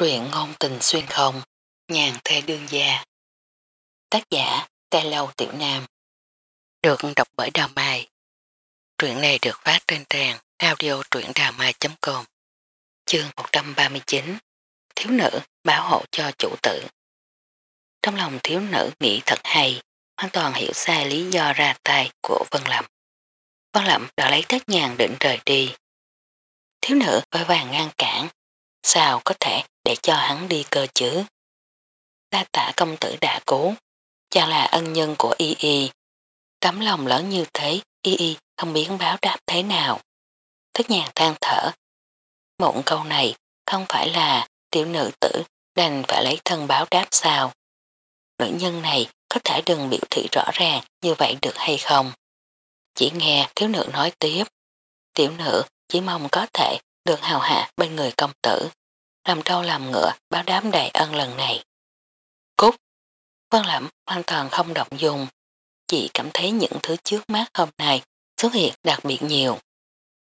Truyện ngôn tình xuyên không, nhàn thê đương gia. Tác giả, Tê Lâu Tiểu Nam. Được đọc bởi Đào Mai. Truyện này được phát trên trang audio truyệnđàmai.com Chương 139 Thiếu nữ bảo hộ cho chủ tử. Trong lòng thiếu nữ nghĩ thật hay, hoàn toàn hiểu sai lý do ra tay của Vân Lâm. Vân Lâm đã lấy tất nhàn định rời đi. Thiếu nữ vội vàng ngăn cản, sao có thể để cho hắn đi cơ chứ. Đa tạ công tử đã cố, chàng là ân nhân của y y. Tấm lòng lớn như thế, y y không biết báo đáp thế nào. Thất nhàng than thở. Mộng câu này không phải là tiểu nữ tử đành phải lấy thân báo đáp sao. Nữ nhân này có thể đừng biểu thị rõ ràng như vậy được hay không. Chỉ nghe thiếu nữ nói tiếp. Tiểu nữ chỉ mong có thể được hào hạ bên người công tử làm trâu làm ngựa báo đám đại ân lần này. Cút! Vân Lẩm hoàn toàn không động dùng, chỉ cảm thấy những thứ trước mắt hôm nay xuất hiện đặc biệt nhiều.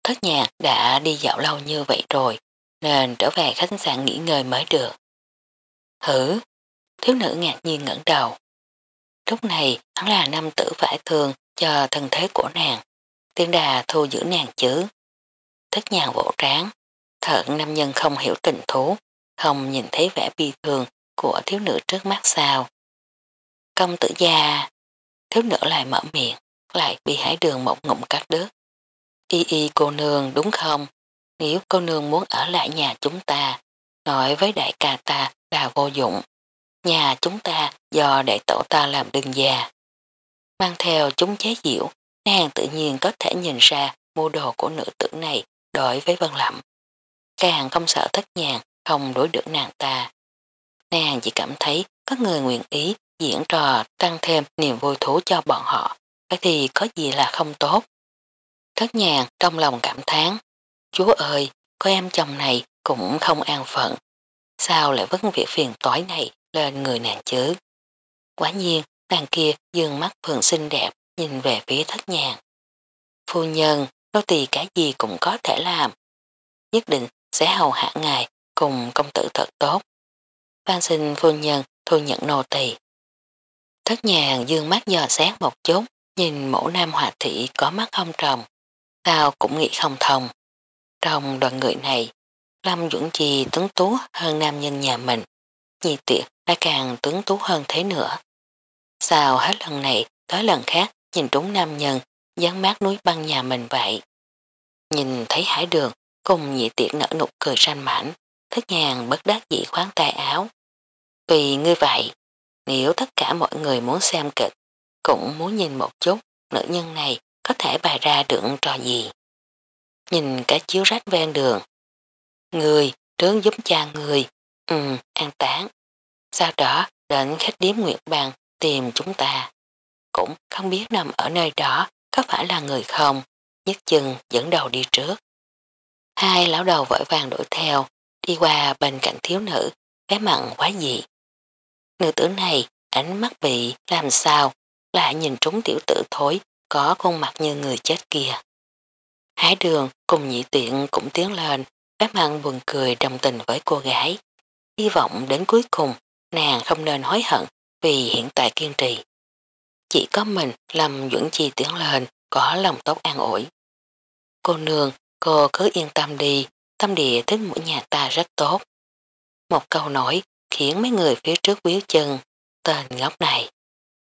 Thất nhạc đã đi dạo lâu như vậy rồi, nên trở về khách sạn nghỉ ngơi mới được. Hử! Thiếu nữ ngạc nhiên ngẩng đầu. Lúc này hắn là nam tử phải thường cho thân thế của nàng, tiên đà thu giữ nàng chứ. Thất nhàng vỗ tráng, Thận nam nhân không hiểu tình thú, không nhìn thấy vẻ bi thường của thiếu nữ trước mắt sao. Công tử gia, thiếu nữ lại mở miệng, lại bị hải đường một ngụm cắt đứt. Y y cô nương đúng không? Nếu cô nương muốn ở lại nhà chúng ta, nói với đại ca ta là vô dụng. Nhà chúng ta do đại tổ ta làm đương già, Mang theo chúng chế diệu, nàng tự nhiên có thể nhìn ra mô đồ của nữ tử này đối với Vân Lẩm càng không sợ thất nhàng không đối được nàng ta. Nàng chỉ cảm thấy có người nguyện ý diễn trò tăng thêm niềm vui thú cho bọn họ, vậy thì có gì là không tốt. Thất nhàng trong lòng cảm thán, chúa ơi, có em chồng này cũng không an phận, sao lại vứt việc phiền toái này lên người nàng chứ. Quả nhiên, nàng kia dương mắt phường xinh đẹp nhìn về phía thất nhàng. Phu nhân, nô tỳ cái gì cũng có thể làm. Nhất định sẽ hầu hạ ngài cùng công tử thật tốt. Phan sinh phu nhân thu nhận nô tỳ. Thất nhàng dương mắt dò xét một chút, nhìn mẫu nam hòa thị có mắt không trồng, sao cũng nghĩ không thông. Trong đoàn người này, Lâm Dũng Chi tuấn tú hơn nam nhân nhà mình, nhi tiệt đã càng tuấn tú hơn thế nữa. Sao hết lần này tới lần khác nhìn trúng nam nhân dán mát núi băng nhà mình vậy. Nhìn thấy hải đường cùng nhị tiện nở nụ cười ranh mảnh, thất nhàng bất đắc dĩ khoáng tay áo. Vì ngươi vậy, nếu tất cả mọi người muốn xem kịch, cũng muốn nhìn một chút nữ nhân này có thể bày ra được trò gì. Nhìn cái chiếu rách ven đường. Người, trướng giúp cha người, ừ, an tán. Sau đó đến khách điếm Nguyệt bàn tìm chúng ta. Cũng không biết nằm ở nơi đó có phải là người không, nhất chừng dẫn đầu đi trước. Hai lão đầu vội vàng đuổi theo, đi qua bên cạnh thiếu nữ, bé mặn quá dị. Nữ tử này, ánh mắt bị làm sao, lại nhìn trúng tiểu tử thối, có khuôn mặt như người chết kia. Hái đường cùng nhị tiện cũng tiến lên, bé mặn buồn cười đồng tình với cô gái. Hy vọng đến cuối cùng, nàng không nên hối hận vì hiện tại kiên trì. Chỉ có mình làm dưỡng Chi tiến lên, có lòng tốt an ủi. Cô nương Cô cứ yên tâm đi, tâm địa thích mũi nhà ta rất tốt. Một câu nói khiến mấy người phía trước biếu chân, tên ngốc này.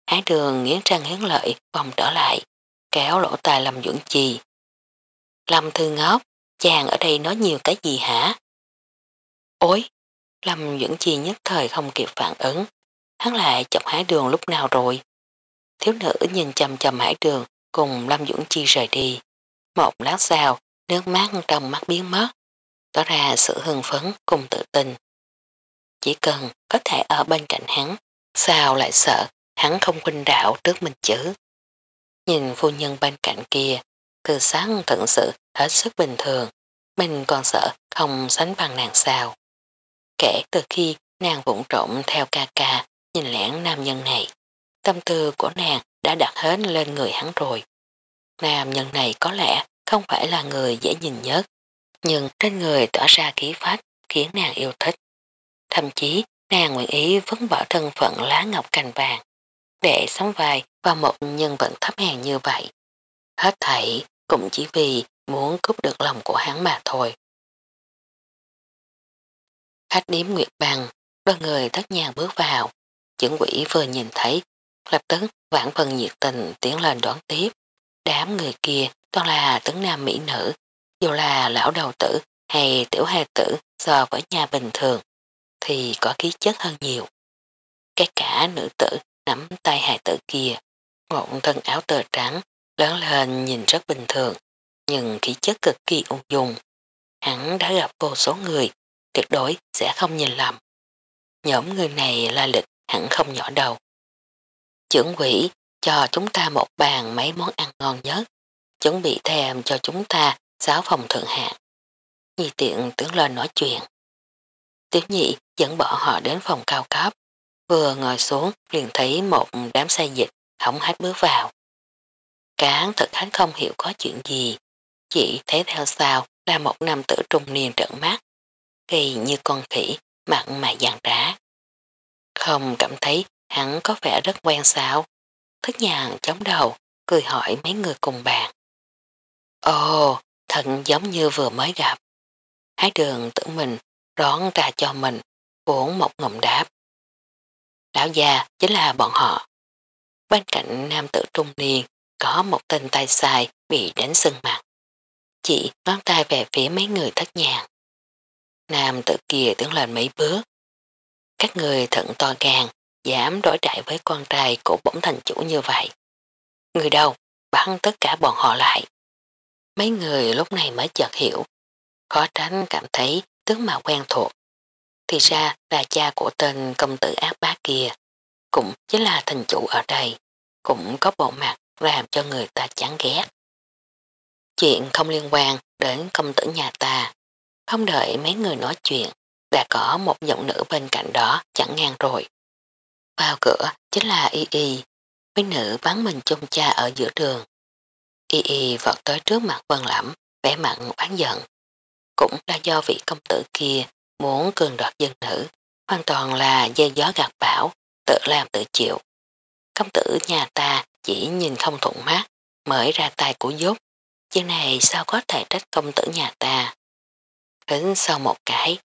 Ái đường nghiến răng nghiến lợi vòng trở lại, kéo lỗ tài lầm dưỡng Chi. Lâm thư ngốc, chàng ở đây nói nhiều cái gì hả? Ôi, Lâm dưỡng Chi nhất thời không kịp phản ứng, hắn lại chọc hải đường lúc nào rồi. Thiếu nữ nhìn chầm chầm hải đường cùng Lâm dưỡng Chi rời đi. Một lát sau, nước mắt trong mắt biến mất, tỏ ra sự hưng phấn cùng tự tin. Chỉ cần có thể ở bên cạnh hắn, sao lại sợ hắn không huynh đạo trước mình chứ. Nhìn phu nhân bên cạnh kia, từ sáng thận sự hết sức bình thường, mình còn sợ không sánh bằng nàng sao. Kể từ khi nàng vụng trộm theo ca ca, nhìn lẻn nam nhân này, tâm tư của nàng đã đặt hết lên người hắn rồi. Nam nhân này có lẽ không phải là người dễ nhìn nhất, nhưng trên người tỏa ra khí phách khiến nàng yêu thích. thậm chí nàng nguyện ý vấn bỏ thân phận lá ngọc cành vàng, để sống vai vào một nhân vật thấp hèn như vậy. Hết thảy cũng chỉ vì muốn cướp được lòng của hắn mà thôi. Khách điếm Nguyệt Bằng, đôi người tất nhà bước vào, chứng quỷ vừa nhìn thấy, lập tức vãn phần nhiệt tình tiến lên đón tiếp. Đám người kia toàn là tướng nam mỹ nữ, dù là lão đầu tử hay tiểu hài tử so với nhà bình thường, thì có khí chất hơn nhiều. Cái cả nữ tử nắm tay hài tử kia, ngọn thân áo tờ trắng, lớn lên nhìn rất bình thường, nhưng khí chất cực kỳ ung dung. Hắn đã gặp vô số người, tuyệt đối sẽ không nhìn lầm. Nhóm người này la lịch hẳn không nhỏ đầu Trưởng quỷ cho chúng ta một bàn mấy món ăn ngon nhất, chuẩn bị thêm cho chúng ta sáu phòng thượng hạng. Nhi tiện tướng lên nói chuyện. Tiểu nhị dẫn bỏ họ đến phòng cao cấp, vừa ngồi xuống liền thấy một đám say dịch hỏng hết bước vào. Cán thật hắn không hiểu có chuyện gì, chỉ thấy theo sau là một nam tử trung niên trợn mắt, kỳ như con khỉ, mặn mà giàn trá. Không cảm thấy hắn có vẻ rất quen sao. Thức nhàn chống đầu, cười hỏi mấy người cùng bàn. Ồ, thật giống như vừa mới gặp. Hái đường tự mình đón ra cho mình, uống một ngụm đáp. Lão già chính là bọn họ. Bên cạnh nam tử trung niên có một tên tay sai bị đánh sưng mặt. Chị ngón tay về phía mấy người thất nhàng. Nam tử kia tưởng lên mấy bước. Các người thận to gan, dám đối đại với con trai của bổng thành chủ như vậy. Người đâu, bắn tất cả bọn họ lại. Mấy người lúc này mới chợt hiểu, khó tránh cảm thấy tướng mà quen thuộc. Thì ra là cha của tên công tử ác bá kia, cũng chính là thành chủ ở đây, cũng có bộ mặt làm cho người ta chán ghét. Chuyện không liên quan đến công tử nhà ta, không đợi mấy người nói chuyện, đã có một giọng nữ bên cạnh đó chẳng ngang rồi. Vào cửa chính là Y Y, mấy nữ bắn mình chung cha ở giữa đường. Y Y vọt tới trước mặt Vân Lẩm, vẻ mặn oán giận. Cũng là do vị công tử kia muốn cường đoạt dân nữ, hoàn toàn là dây gió gạt bão, tự làm tự chịu. Công tử nhà ta chỉ nhìn không thuận mắt, mới ra tay của giúp. chứ này sao có thể trách công tử nhà ta. Đến sau một cái,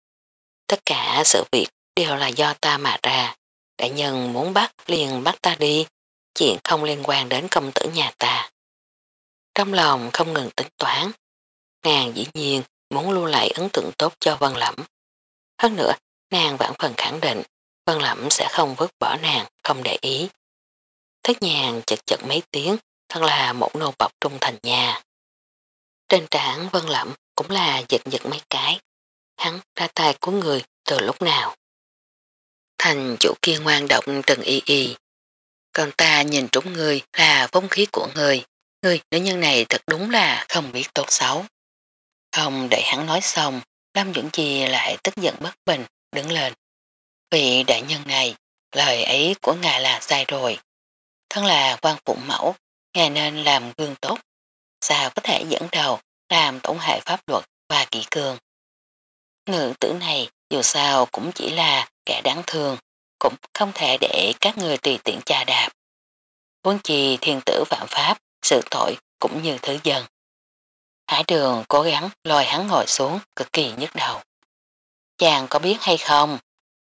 tất cả sự việc đều là do ta mà ra. Đại nhân muốn bắt liền bắt ta đi, chuyện không liên quan đến công tử nhà ta. Trong lòng không ngừng tính toán, nàng dĩ nhiên muốn lưu lại ấn tượng tốt cho Vân Lẩm. Hơn nữa, nàng vẫn phần khẳng định Vân Lẩm sẽ không vứt bỏ nàng, không để ý. Thất nhàng chật chật mấy tiếng, thật là một nô bọc trung thành nhà. Trên trảng Vân Lẩm cũng là giật giật mấy cái. Hắn ra tay của người từ lúc nào. Thành chủ kia ngoan động từng y y. Còn ta nhìn trúng người là vong khí của người. Người nữ nhân này thật đúng là không biết tốt xấu. Không để hắn nói xong, Lâm Dũng Chi lại tức giận bất bình, đứng lên. Vị đại nhân này, lời ấy của ngài là sai rồi. Thân là quan phụ mẫu, ngài nên làm gương tốt. Sao có thể dẫn đầu làm tổn hại pháp luật và kỷ cương. Ngự tử này dù sao cũng chỉ là kẻ đáng thương, cũng không thể để các người tùy tiện trà đạp. Quân trì thiên tử phạm pháp, sự tội cũng như thứ dân. Hải đường cố gắng lôi hắn ngồi xuống cực kỳ nhức đầu. Chàng có biết hay không,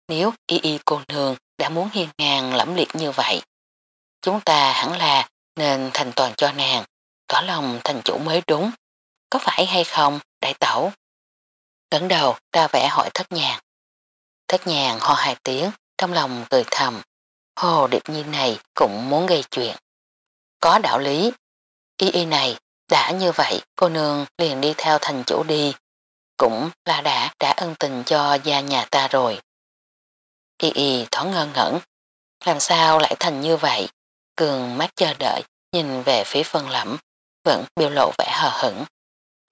nếu y y cô nương đã muốn hiên ngang lẫm liệt như vậy, chúng ta hẳn là nên thành toàn cho nàng, tỏ lòng thành chủ mới đúng. Có phải hay không, đại tẩu? Ngấn đầu ra vẻ hỏi thất nhàng. Thất nhàng ho hai tiếng, trong lòng cười thầm. Hồ điệp nhi này cũng muốn gây chuyện. Có đạo lý. Y y này, đã như vậy cô nương liền đi theo thành chủ đi. Cũng là đã đã ân tình cho gia nhà ta rồi. Y y thoáng ngơ ngẩn. Làm sao lại thành như vậy? Cường mắt chờ đợi, nhìn về phía phân lẫm, vẫn biểu lộ vẻ hờ hững.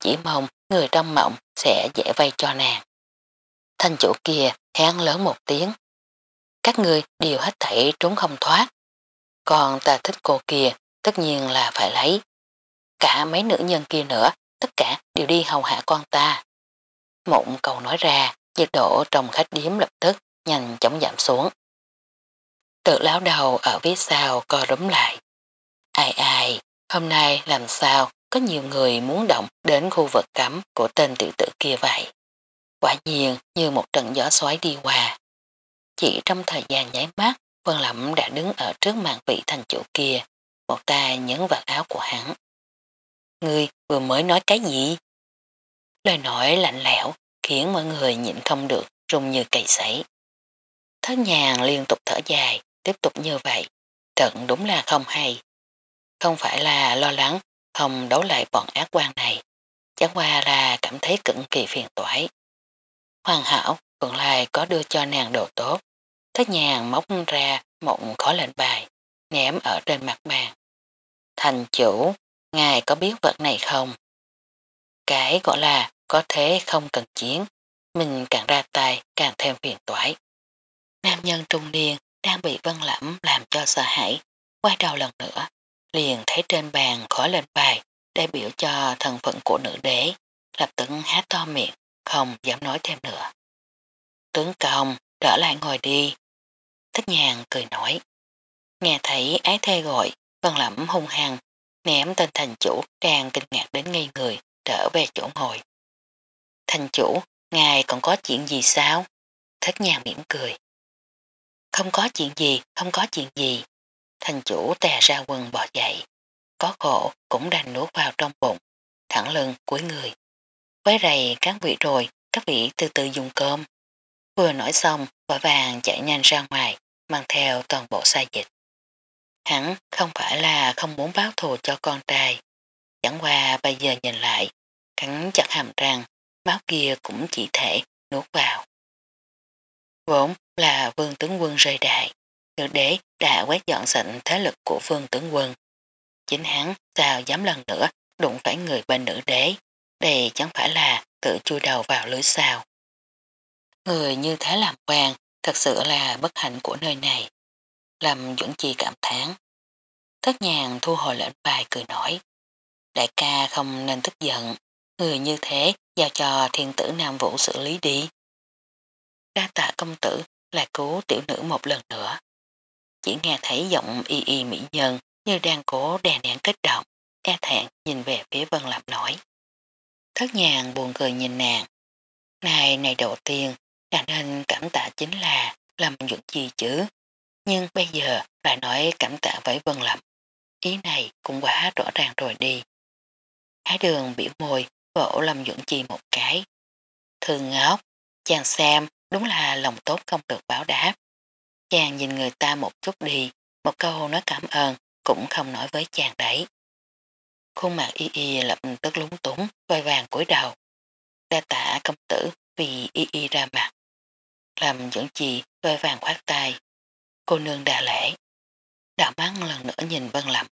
Chỉ mong người trong mộng sẽ dễ vay cho nàng. Thành chủ kia hán lớn một tiếng. Các người đều hết thảy trốn không thoát. Còn ta thích cô kia, tất nhiên là phải lấy. Cả mấy nữ nhân kia nữa, tất cả đều đi hầu hạ con ta. Một câu nói ra, nhiệt độ trong khách điếm lập tức nhanh chóng giảm xuống. Tự láo đầu ở phía sau co rúm lại. Ai ai, hôm nay làm sao có nhiều người muốn động đến khu vực cấm của tên tiểu tử kia vậy. Quả nhiên như một trận gió xoáy đi qua. Chỉ trong thời gian nháy mắt, Vân Lẩm đã đứng ở trước màn vị thành chủ kia, một tay nhấn vào áo của hắn. Ngươi vừa mới nói cái gì? Lời nói lạnh lẽo khiến mọi người nhịn không được rung như cày sấy. Thất nhàng liên tục thở dài, tiếp tục như vậy. Thật đúng là không hay. Không phải là lo lắng không đấu lại bọn ác quan này. Chẳng qua là cảm thấy cực kỳ phiền toái. Hoàn hảo, Phượng Lai có đưa cho nàng đồ tốt. Thất nhàng móc ra một khó lệnh bài, ném ở trên mặt bàn. Thành chủ, ngài có biết vật này không? Cái gọi là có thế không cần chiến, mình càng ra tay càng thêm phiền toái. Nam nhân trung niên đang bị vân lẫm làm cho sợ hãi, quay đầu lần nữa, liền thấy trên bàn khỏi lên bài đại biểu cho thần phận của nữ đế, lập tức hát to miệng, không dám nói thêm nữa. Tướng công, trở lại ngồi đi. Thích nhàng cười nói. Nghe thấy ái thê gọi, vân lẫm hung hăng, ném tên thành chủ đang kinh ngạc đến ngây người, trở về chỗ ngồi. Thành chủ, ngài còn có chuyện gì sao? Thất nhà mỉm cười. Không có chuyện gì, không có chuyện gì. Thành chủ tè ra quần bỏ dậy. Có khổ cũng đành nuốt vào trong bụng, thẳng lưng cuối người. Với rầy các vị rồi, các vị từ từ dùng cơm. Vừa nói xong, vội vàng chạy nhanh ra ngoài, mang theo toàn bộ sai dịch. Hắn không phải là không muốn báo thù cho con trai. Chẳng qua bây giờ nhìn lại, cắn chặt hàm răng, máu kia cũng chỉ thể nuốt vào. Vốn là vương tướng quân rơi đại, nữ đế đã quét dọn sạch thế lực của vương tướng quân. Chính hắn sao dám lần nữa đụng phải người bên nữ đế, đây chẳng phải là tự chui đầu vào lưới sao. Người như thế làm quan thật sự là bất hạnh của nơi này. Làm dưỡng chi cảm thán. Thất nhàng thu hồi lệnh bài cười nói. Đại ca không nên tức giận, người như thế giao cho thiên tử Nam Vũ xử lý đi. Đa tạ công tử lại cứu tiểu nữ một lần nữa. Chỉ nghe thấy giọng y y mỹ nhân như đang cố đè nén kích động, e thẹn nhìn về phía Vân Lạp nói. Thất nhàng buồn cười nhìn nàng. Này này đầu tiên, nàng nên cảm tạ chính là làm dụng gì chứ. Nhưng bây giờ lại nói cảm tạ với Vân Lâm. Ý này cũng quá rõ ràng rồi đi. Ái đường biểu môi vỗ Lâm Dũng Chi một cái. Thường ngốc, chàng xem đúng là lòng tốt không được báo đáp. Chàng nhìn người ta một chút đi, một câu nói cảm ơn cũng không nói với chàng đấy. Khuôn mặt y y lập tức lúng túng, vai vàng cúi đầu. Đa tả công tử vì y y ra mặt. Làm dẫn chi vai vàng khoát tay. Cô nương đà lễ. Đạo mắt lần nữa nhìn Vân Lẩm.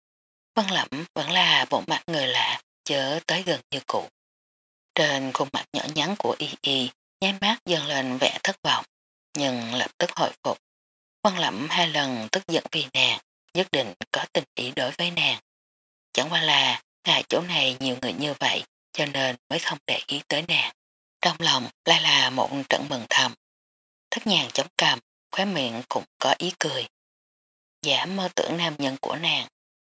Vân Lẩm vẫn là bộ mặt người lạ, chớ tới gần như cũ. Trên khuôn mặt nhỏ nhắn của y y, nháy mắt dần lên vẻ thất vọng, nhưng lập tức hồi phục. Vân Lẩm hai lần tức giận vì nàng, nhất định có tình ý đối với nàng. Chẳng qua là, ngài chỗ này nhiều người như vậy, cho nên mới không để ý tới nàng. Trong lòng lại là một trận mừng thầm. Thất nhàng chống cầm, khóe miệng cũng có ý cười. Giả mơ tưởng nam nhân của nàng,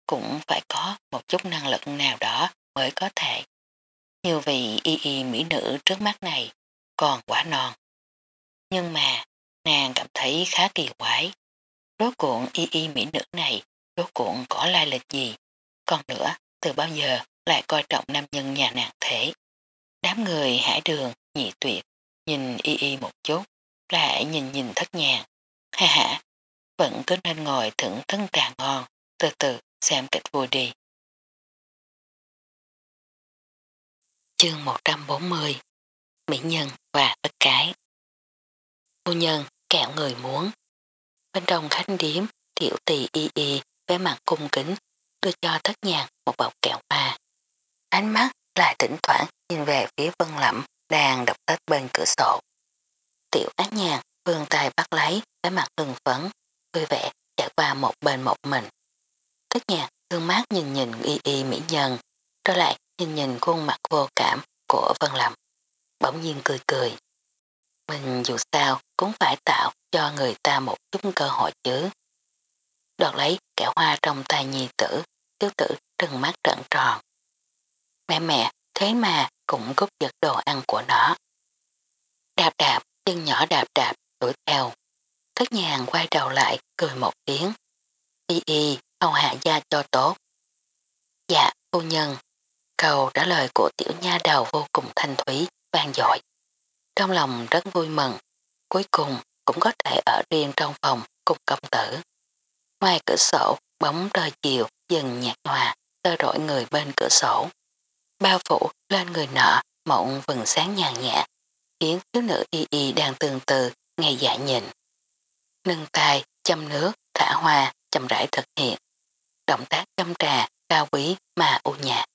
cũng phải có một chút năng lực nào đó mới có thể. Như vị y y mỹ nữ trước mắt này còn quả non. Nhưng mà nàng cảm thấy khá kỳ quái. Rốt cuộn y y mỹ nữ này rốt cuộn có lai lịch gì. Còn nữa từ bao giờ lại coi trọng nam nhân nhà nàng thế. Đám người hải đường nhị tuyệt nhìn y y một chút lại nhìn nhìn thất nhàng. Ha ha, vẫn cứ nên ngồi thưởng thức trà ngon, từ từ xem kịch vui đi. Chương 140 Mỹ nhân và tất cái Cô nhân kẹo người muốn Bên trong khách điếm, tiểu tỳ y y với mặt cung kính, đưa cho thất nhàng một bọc kẹo ma. Ánh mắt lại tỉnh thoảng nhìn về phía vân lẩm đang đọc tết bên cửa sổ. Tiểu án nhàn, vươn tay bắt lấy với mặt hưng phấn, vui vẻ chạy qua một bên một mình. Tất nhàng thương mát nhìn nhìn y y mỹ nhân, trở lại nhìn nhìn khuôn mặt vô cảm của Vân Lâm. Bỗng nhiên cười cười. mình dù sao cũng phải tạo cho người ta một chút cơ hội chứ. Đọt lấy kẹo hoa trong tay nhi tử, tiêu tử trừng mắt trận tròn. Mẹ mẹ, thế mà cũng cướp giật đồ ăn của nó. Đạp đạp, chân nhỏ đạp đạp, đuổi theo. Thất nhàng quay đầu lại, cười một tiếng. Y y, hầu hạ gia cho tốt. Dạ, phu nhân. Cầu trả lời của tiểu nha đầu vô cùng thanh thúy, vang dội. Trong lòng rất vui mừng, cuối cùng cũng có thể ở riêng trong phòng cùng công tử. Ngoài cửa sổ, bóng trời chiều dần nhạt hòa, tơ rỗi người bên cửa sổ. Bao phủ lên người nọ, mộng vừng sáng nhàn nhạt, khiến thiếu nữ y y đang tương từ, ngay dạ nhìn. Nâng tay, châm nước, thả hoa, chậm rãi thực hiện. Động tác châm trà, cao quý mà u nhạt.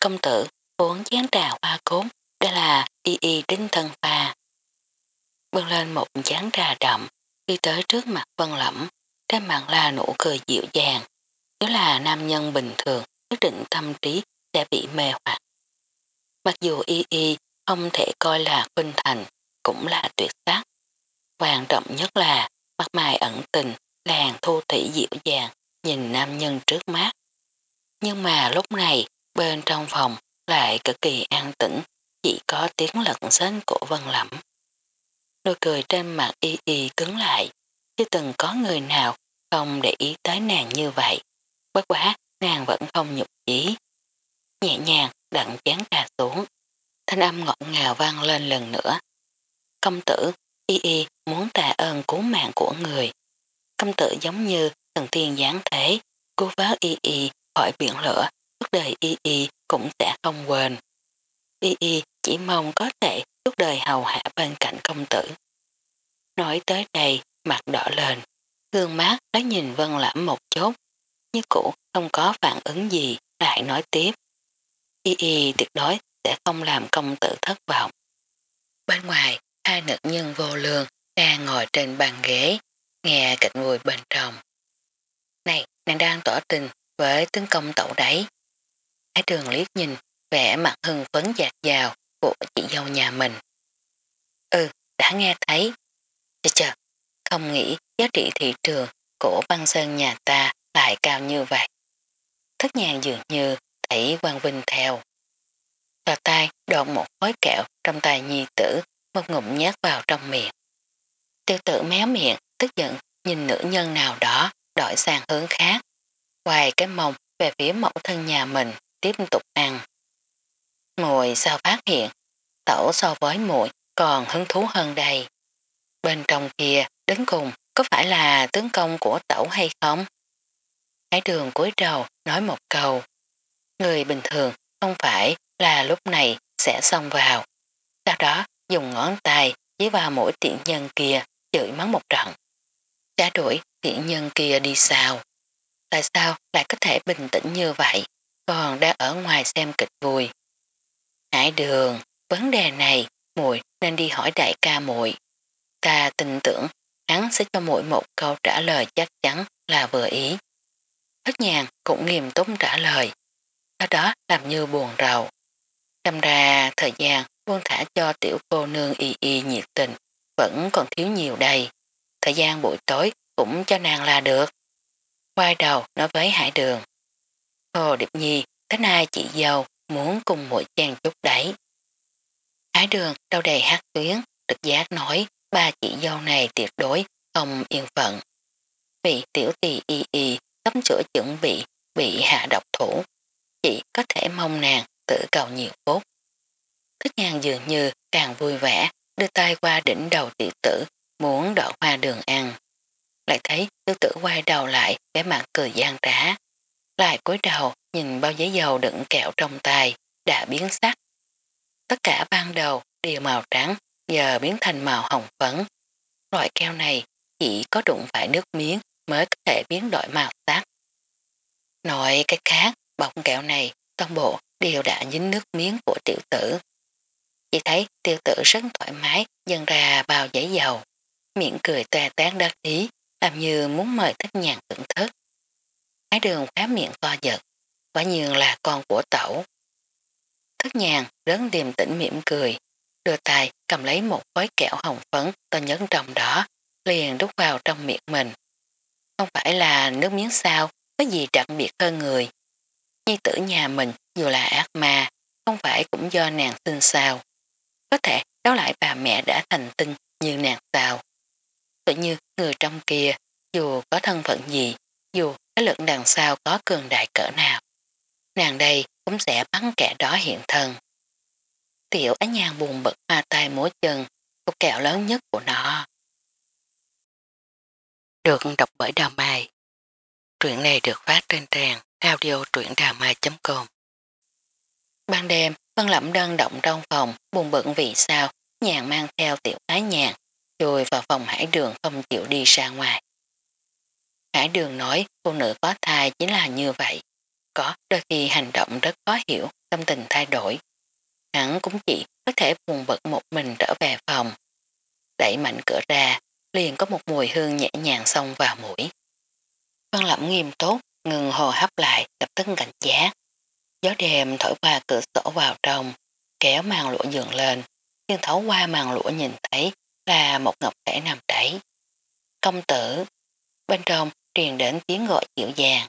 Công tử uống chén trà hoa cốt, đây là y y đính thân pha. Bưng lên một chán trà đậm, đi tới trước mặt vân lẫm, trên mặt là nụ cười dịu dàng. Nếu là nam nhân bình thường, quyết định tâm trí sẽ bị mê hoặc. Mặc dù y y không thể coi là khuynh thành, cũng là tuyệt sắc. Quan trọng nhất là mặt mày ẩn tình, làng thu thủy dịu dàng, nhìn nam nhân trước mắt. Nhưng mà lúc này, bên trong phòng lại cực kỳ an tĩnh, chỉ có tiếng lật xến của vân lẩm. Nụ cười trên mặt y y cứng lại, chứ từng có người nào không để ý tới nàng như vậy. Bất quá, nàng vẫn không nhục chí. Nhẹ nhàng đặn chán trà xuống. Thanh âm ngọt ngào vang lên lần nữa. Công tử, y y muốn tạ ơn cứu mạng của người. Công tử giống như thần tiên giáng thế, cứu vớt y y khỏi biển lửa, suốt đời y y cũng sẽ không quên. Y y chỉ mong có thể suốt đời hầu hạ bên cạnh công tử. Nói tới đây, mặt đỏ lên, gương mát đã nhìn vân lãm một chốt, như cũ không có phản ứng gì, lại nói tiếp. Y y tuyệt đối sẽ không làm công tử thất vọng. Bên ngoài, hai nữ nhân vô lương đang ngồi trên bàn ghế, nghe kịch vui bên trong. Này, nàng đang tỏ tình với tướng công tẩu đấy. Ái trường liếc nhìn, vẻ mặt hưng phấn dạt dào của chị dâu nhà mình. Ừ, đã nghe thấy. Chờ chờ, không nghĩ giá trị thị trường của băng sơn nhà ta lại cao như vậy. Thất nhàng dường như thấy quang vinh theo và tay đoạn một khối kẹo trong tay nhi tử, một ngụm nhát vào trong miệng. Tiêu tử méo miệng, tức giận, nhìn nữ nhân nào đó, đổi sang hướng khác. Hoài cái mông về phía mẫu thân nhà mình, tiếp tục ăn. Mùi sao phát hiện, tẩu so với muội còn hứng thú hơn đây. Bên trong kia, đến cùng, có phải là tướng công của tẩu hay không? Hải đường cúi đầu nói một câu. Người bình thường không phải là lúc này sẽ xông vào. Sau đó dùng ngón tay dí vào mũi tiện nhân kia chửi mắng một trận. Trả đuổi tiện nhân kia đi sao? Tại sao lại có thể bình tĩnh như vậy còn đang ở ngoài xem kịch vui? Hải đường, vấn đề này muội nên đi hỏi đại ca muội. Ta tin tưởng hắn sẽ cho muội một câu trả lời chắc chắn là vừa ý. Thất nhàng cũng nghiêm túc trả lời. Sau đó làm như buồn rầu xem ra thời gian buông thả cho tiểu cô nương y y nhiệt tình vẫn còn thiếu nhiều đây. Thời gian buổi tối cũng cho nàng là được. Quay đầu nói với hải đường. Hồ Điệp Nhi, thế nay chị dâu muốn cùng mỗi chàng chút đấy. Hải đường đâu đầy hát tuyến, được giác nói ba chị dâu này tuyệt đối không yên phận. Vị tiểu tỳ y y tắm sửa chuẩn bị bị hạ độc thủ. chị có thể mong nàng tử cầu nhiều phút. Thích nhàng dường như càng vui vẻ đưa tay qua đỉnh đầu tiểu tử muốn đỏ hoa đường ăn. Lại thấy tiểu tử quay đầu lại vẻ mặt cười gian trá. Lại cúi đầu nhìn bao giấy dầu đựng kẹo trong tay đã biến sắc. Tất cả ban đầu đều màu trắng giờ biến thành màu hồng phấn. Loại keo này chỉ có đụng phải nước miếng mới có thể biến đổi màu sắc. Nội cái khác, bọc kẹo này toàn bộ đều đã dính nước miếng của tiểu tử. Chỉ thấy tiểu tử rất thoải mái dần ra bao giấy dầu, miệng cười tè tán đắc ý, làm như muốn mời thích nhàn thưởng thức. Ái đường khá miệng to giật, quả nhiên là con của tẩu. Thất nhàn rớn điềm tĩnh mỉm cười, đưa tay cầm lấy một gói kẹo hồng phấn to nhấn trong đó, liền đút vào trong miệng mình. Không phải là nước miếng sao, có gì đặc biệt hơn người. Nhi tử nhà mình dù là ác ma, không phải cũng do nàng tin sao. Có thể đó lại bà mẹ đã thành tinh như nàng sao. Tự như người trong kia, dù có thân phận gì, dù cái lực đằng sau có cường đại cỡ nào. Nàng đây cũng sẽ bắn kẻ đó hiện thân. Tiểu ánh nhàng buồn bực hoa tay múa chân, cục kẹo lớn nhất của nó. Được đọc bởi Đào Mai. Truyện này được phát trên trang audio truyệnđàmai.com Ban đêm, Vân Lẩm đơn động trong phòng, buồn bận vì sao, nhàn mang theo tiểu ái nhàn, rồi vào phòng hải đường không chịu đi ra ngoài. Hải đường nói phụ nữ có thai chính là như vậy. Có đôi khi hành động rất khó hiểu, tâm tình thay đổi. Hắn cũng chỉ có thể buồn bực một mình trở về phòng. Đẩy mạnh cửa ra, liền có một mùi hương nhẹ nhàng xông vào mũi. Văn lẩm nghiêm tốt, ngừng hồ hấp lại, lập tức cảnh giác. Gió đêm thổi qua cửa sổ vào trong, kéo màn lụa dường lên, nhưng thấu qua màn lụa nhìn thấy là một ngọc thể nằm đẩy. Công tử, bên trong truyền đến tiếng gọi dịu dàng.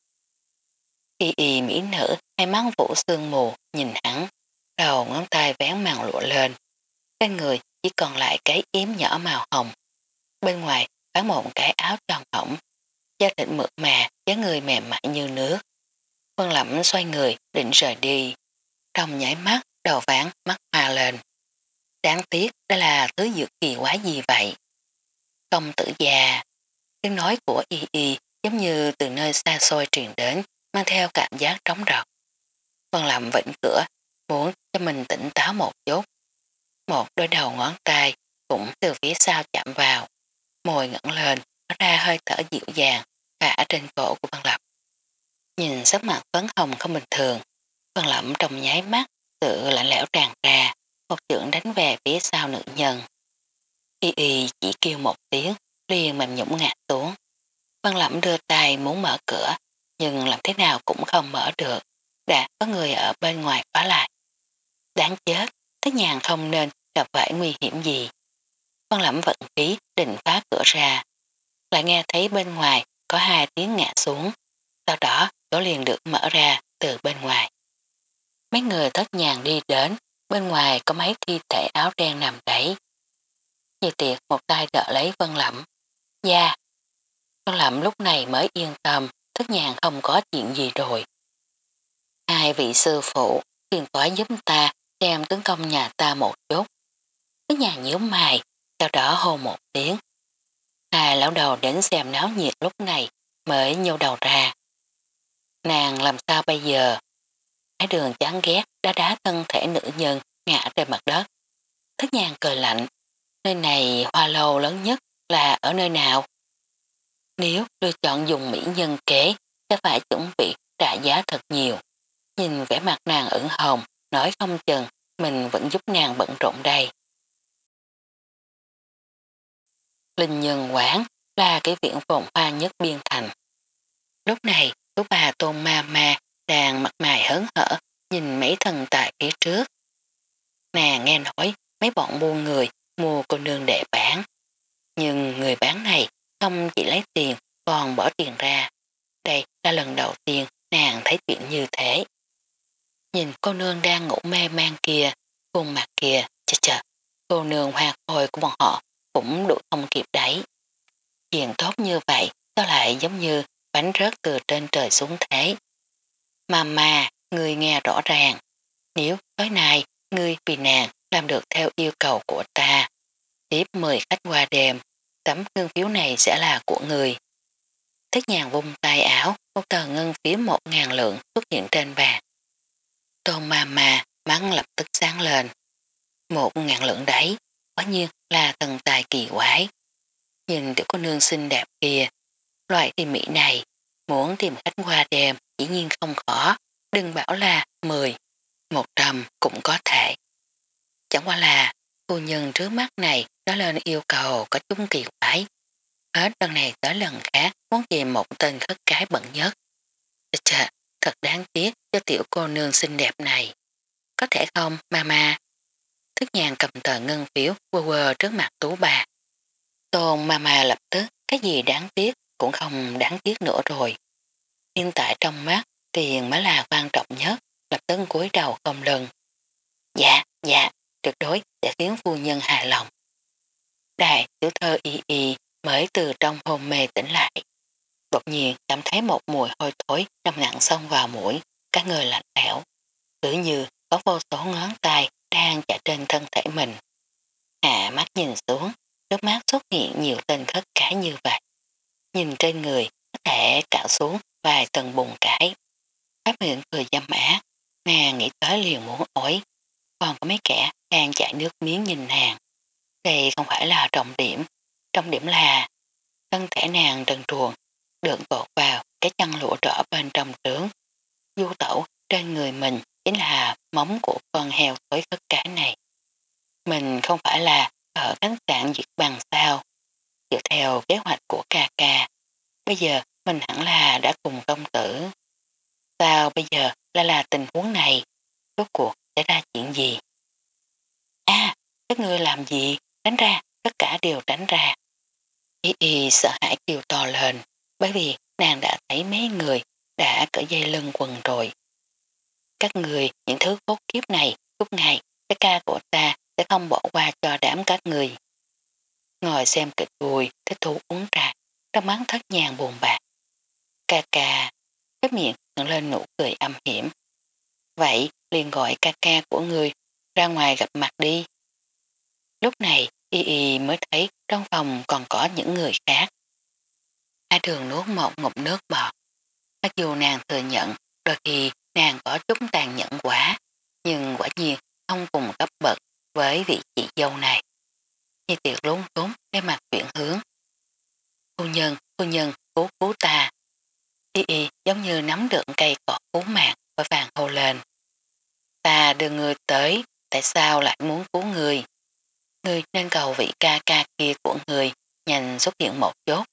Y y mỹ nữ hay mắt vũ sương mù nhìn hắn, đầu ngón tay vén màn lụa lên. cái người chỉ còn lại cái yếm nhỏ màu hồng. Bên ngoài bán một cái áo tròn hỏng, da thịt mượt mà, dáng người mềm mại như nước. Phương Lẩm xoay người, định rời đi. Trong nháy mắt, đầu ván, mắt hoa lên. Đáng tiếc đó là thứ dược kỳ quá gì vậy. Công tử già, tiếng nói của y y giống như từ nơi xa xôi truyền đến, mang theo cảm giác trống rọc. Phương Lẩm vĩnh cửa, muốn cho mình tỉnh táo một chút. Một đôi đầu ngón tay cũng từ phía sau chạm vào. Môi ngẩn lên, nó ra hơi thở dịu dàng, cả trên cổ của văn Lập. Nhìn sắc mặt phấn hồng không bình thường, văn Lẩm trong nháy mắt, tự lạnh lẽo tràn ra, một trưởng đánh về phía sau nữ nhân. Y y chỉ kêu một tiếng, liền mềm nhũng ngã xuống. văn Lẩm đưa tay muốn mở cửa, nhưng làm thế nào cũng không mở được, đã có người ở bên ngoài khóa lại. Đáng chết, thế nhàn không nên gặp phải nguy hiểm gì. văn Lẩm vận khí định phá cửa ra, lại nghe thấy bên ngoài có hai tiếng ngã xuống, sau đó cửa liền được mở ra từ bên ngoài. Mấy người thất nhàn đi đến, bên ngoài có mấy thi thể áo đen nằm đấy. Như tiệt một tay đỡ lấy Vân Lẩm. Gia! Vân Lẩm lúc này mới yên tâm, thất nhàn không có chuyện gì rồi. Hai vị sư phụ, phiền toái giúp ta xem tướng công nhà ta một chút. Thất nhàng nhíu mày, sau đó hô một tiếng. Hà lão đầu đến xem náo nhiệt lúc này mới nhô đầu ra. Nàng làm sao bây giờ? Cái đường chán ghét đá đá thân thể nữ nhân ngã trên mặt đất. Thất nhàng cười lạnh. Nơi này hoa lâu lớn nhất là ở nơi nào? Nếu lựa chọn dùng mỹ nhân kế, sẽ phải chuẩn bị trả giá thật nhiều. Nhìn vẻ mặt nàng ửng hồng, nói không chừng mình vẫn giúp nàng bận rộn đây. Linh nhân quán là cái viện phồn hoa nhất biên thành. Lúc này, tú bà tôn ma ma đang mặt mày hớn hở nhìn mấy thần tại phía trước. Nàng nghe nói mấy bọn buôn người mua cô nương để bán. Nhưng người bán này không chỉ lấy tiền còn bỏ tiền ra. Đây là lần đầu tiên nàng thấy chuyện như thế. Nhìn cô nương đang ngủ mê man kia, khuôn mặt kia, chật chật, cô nương hoa khôi của bọn họ cũng đủ không kịp đấy. Chuyện tốt như vậy, sao lại giống như bánh rớt từ trên trời xuống thế. Mà mà, người nghe rõ ràng, nếu tối nay ngươi vì nàng làm được theo yêu cầu của ta, tiếp 10 khách qua đêm, tấm ngân phiếu này sẽ là của người. Thích nhàn vung tay áo, một tờ ngân phiếu một ngàn lượng xuất hiện trên bàn. Tôn ma ma, mắng lập tức sáng lên. Một ngàn lượng đấy, quả nhiên là thần tài kỳ quái. Nhìn tiểu cô nương xinh đẹp kia, loại tìm mỹ này, muốn tìm khách qua đêm dĩ nhiên không khó, đừng bảo là 10, 100 cũng có thể. Chẳng qua là cô nhân trước mắt này đó lên yêu cầu có chung kỳ quái. Hết lần này tới lần khác muốn tìm một tên khất cái bận nhất. Chà, thật đáng tiếc cho tiểu cô nương xinh đẹp này. Có thể không, mama? Thức nhàn cầm tờ ngân phiếu quơ quơ trước mặt tú bà. Tôn mama lập tức cái gì đáng tiếc cũng không đáng tiếc nữa rồi. Hiện tại trong mắt tiền mới là quan trọng nhất, lập tức cúi đầu không lưng. Dạ, dạ, tuyệt đối sẽ khiến phu nhân hài lòng. Đại tiểu thơ y y mới từ trong hôn mê tỉnh lại. Đột nhiên cảm thấy một mùi hôi thối nồng nặng xông vào mũi, các người lạnh lẽo. tự như có vô số ngón tay đang chạy trên thân thể mình. Hạ mắt nhìn xuống, đôi mắt xuất hiện nhiều tên khất cái như vậy. Nhìn trên người, có thể cạo xuống vài tầng bùng cải. Các miệng cười dâm ác, nàng nghĩ tới liền muốn ối. Còn có mấy kẻ đang chạy nước miếng nhìn nàng. Đây không phải là trọng điểm. Trọng điểm là thân thể nàng trần truồng được cột vào cái chân lụa rõ bên trong trướng. Du tẩu trên người mình chính là móng của con heo thối khất cái này. Mình không phải là ở khách sạn diệt bằng sao. Dựa theo kế hoạch của ca ca. Bây giờ mình hẳn là đã cùng công tử. Sao bây giờ là là tình huống này? Rốt cuộc sẽ ra chuyện gì? À, các ngươi làm gì? Tránh ra, tất cả đều tránh ra. Ý y sợ hãi kêu to lên, bởi vì nàng đã thấy mấy người đã cởi dây lưng quần rồi. Các người, những thứ cốt kiếp này, lúc ngày, cái ca của ta sẽ không bỏ qua cho đám các người. Ngồi xem kịch vui, thích thú uống trà, trong mắt thất nhàng buồn bạc. Ca ca, cái miệng ngẩng lên nụ cười âm hiểm. Vậy liền gọi ca ca của người ra ngoài gặp mặt đi. Lúc này y y mới thấy trong phòng còn có những người khác. Hai đường nuốt một ngụm nước bọt. Mặc dù nàng thừa nhận đôi khi nàng có chút tàn nhẫn quá, nhưng quả nhiên không cùng cấp bậc với vị chị dâu này. Nhi tiệc lốn tốn để mặt chuyển hướng. Phu nhân, phu nhân, cứu cứu ta. Y y giống như nắm được cây cỏ cứu mạng và vàng hô lên. Ta đưa người tới, tại sao lại muốn cứu người? Người nên cầu vị ca ca kia của người nhanh xuất hiện một chút,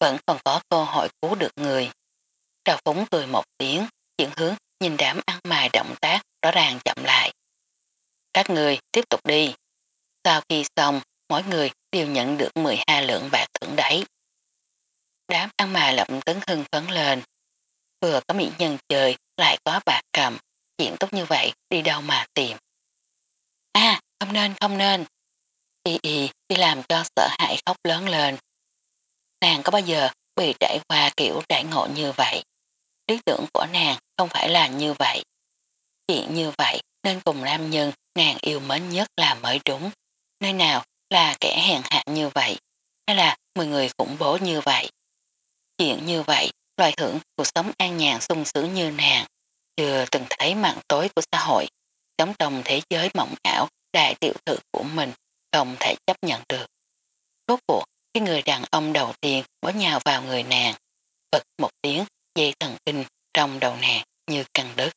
vẫn còn có cơ hội cứu được người. Trào phúng cười một tiếng, chuyển hướng nhìn đám ăn mài động tác rõ ràng chậm lại. Các người tiếp tục đi. Sau khi xong, mỗi người đều nhận được 12 lượng bạc thưởng đấy. Đám ăn mài lậm tấn hưng phấn lên. Vừa có mỹ nhân chơi, lại có bạc cầm. Chuyện tốt như vậy, đi đâu mà tìm. À, không nên, không nên. Y y đi làm cho sợ hãi khóc lớn lên. Nàng có bao giờ bị trải qua kiểu trải ngộ như vậy? Lý tưởng của nàng không phải là như vậy. Chuyện như vậy nên cùng nam nhân nàng yêu mến nhất là mới đúng. Nơi nào là kẻ hèn hạ như vậy, hay là 10 người khủng bố như vậy. Chuyện như vậy, loài hưởng cuộc sống an nhàn sung sướng như nàng, chưa từng thấy mạng tối của xã hội, sống trong thế giới mộng ảo đại tiểu thư của mình không thể chấp nhận được. Rốt cuộc, cái người đàn ông đầu tiên bó nhào vào người nàng, bật một tiếng dây thần kinh trong đầu nàng như căng đứt.